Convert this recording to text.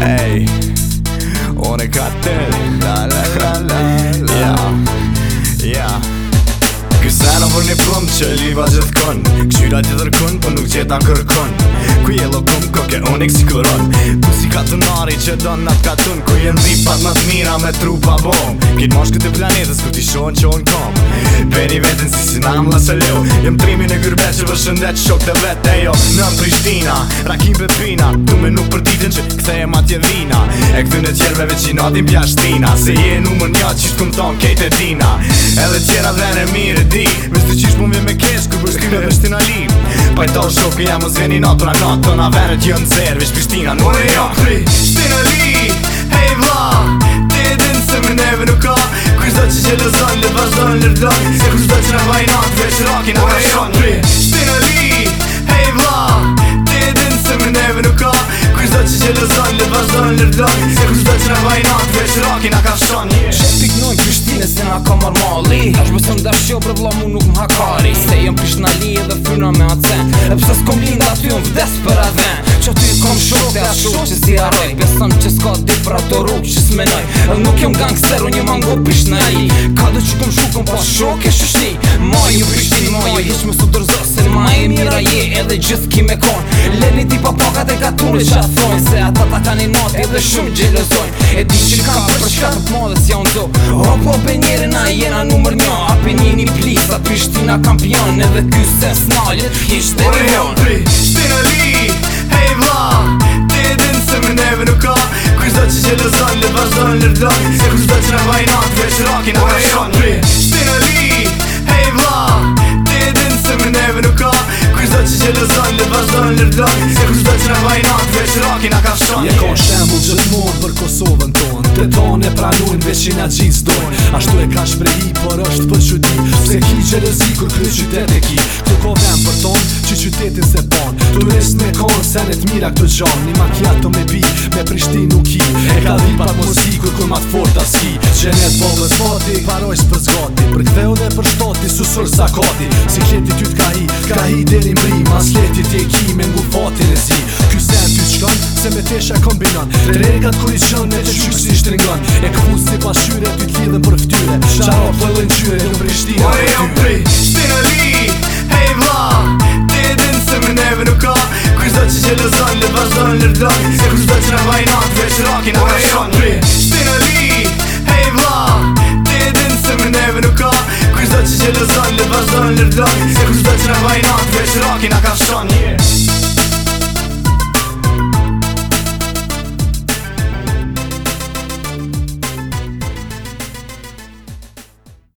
Ey, ohne Kartell. La la la la. la. y a h a Po një plëm që liba gjithë kënë Këshyra gjithë rëkënë Po nuk gjithë anë kërkënë Kuj e lokum këmë këke unë i kësi kërënë Tu si katunari që dënë në të katënë Kuj jenë ndi më të mira me trupa pa bom Kitë mosh këtë planetës këtë ti shonë që onë kom Peri vetën si si nëmë lasë e leu Jem primi në gërbet që vëshëndet shok të vetë E jo në Prishtina Rakim pe pina Tu me nuk për ditën që këtë e ma tje E këtë në tjerëve që i nadim pja Se je në mërë një që të tonë kejtë e tina Edhe tjera dhe në mirë di Mr të qish mu mje me kesh Kër bërstime dhe shtina lim Pajto shoki jam o zeni natura natë Në verët jë në zervi shpishtina në në jo Kri, shtina li, hej vla Ti e din se me neve nuk ka Kushtë do që që lëzon, lët vazhdojnë lërdojnë Se kushtë do që në vajnat, veç rakin në në jo Kri, shtina li, hej vla Ti e din se me neve nuk ka Kushtë do që që lëzon, lët nga ka marrë mali Ta që pësën dhe shqo për vla mu nuk më hakari Se jëm pishë në linje dhe fyrna me atë zen E pëse s'kom linda aty unë vdes për atë Që aty kom shok dhe ashtu që si arroj Besëm që s'ka dhe për atë rrug që s'menoj E nuk jëm gangster, unë jëm mango pishë në li Ka dhe që kom shukëm, unë po shok e shushni Ma ju pishë ti ma ju hish me sotër zë Se në ma e mira je edhe gjith ki me kon Leni ti pa pakat e ka tunë që atë thonë Se ata ta ka një nati edhe shumë gjelozojnë E di që ka për shkatë për të modës ja unë do Hopo për një jena numër një Apenini plisa, Prishtina kampion Edhe ky se s'nallë, ishte në mënë Ore, pri, Stina Li, hej vla Te edhe në se me neve nuk ka Kushtë do që që lëzon, le vazhdojnë lërdon Se kushtë do që në vajnat, veç rakin Ore, jom, pri, Stina Li, hej vla Te edhe në se me neve nuk ka Kushtë do që që lëzon, le vazhdojnë lërdon Se kushtë do që në vajnat se rakin a ka fshon Je kon shemull gjithmonë për Kosovën ton Të ton e pranujnë veqin a gjithë zdojnë Ashtu e ka shprehi për është për qyti Pse ki gjelezi kur kry qytet e ki Këtu ko vem për ton që qytetin se pon Turist me kon senet mira këtë gjon Një makjato me bi me Prishti nuk i E ka dhipat mos i kërkuj ma të fort të ski Gjenet bollë e fati Paroj së për zgati Për këtheu dhe për shtati Susur sa kati Si kleti ty t'ka hi Ka hi deri mri Mas leti kleti e ki Me ngu fati në zi Ky se t'y shkan Se me tesha kombinan Tregat kur i qën Me të qyks i shtringan E këpun si pashyre shyre Ty t'lidhen për ftyre Qaro pëllin qyre Në brishtia Oje jam pri Spinali se me neve që në lërdo Se kuj zdo që në